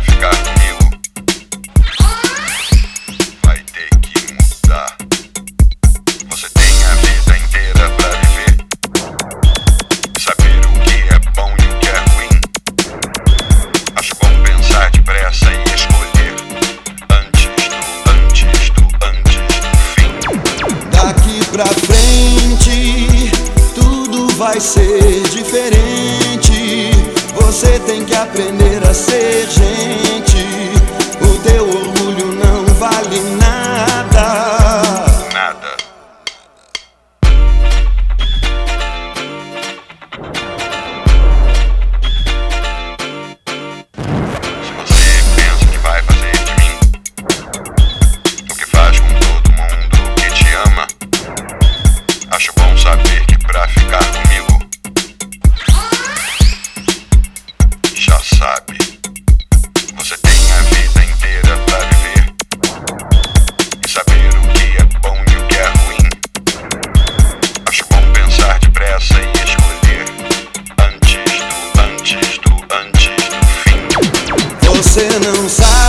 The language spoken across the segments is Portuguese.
pra ficar comigo. Vai ter que mudar. Você tem a vida inteira pra viver. Saber o que é bom e o que é ruim. Acho bom pensar depressa e escolher. Antes do, antes do, antes do fim. Daqui pra frente, tudo vai ser diferente. Você tem que aprender a ser Você não sabe,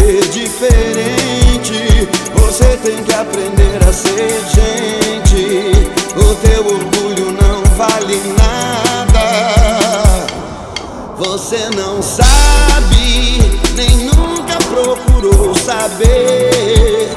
ser diferente. Você tem que aprender a ser gente. O teu orgulho não vale nada. Você não sabe, nem nunca procurou saber.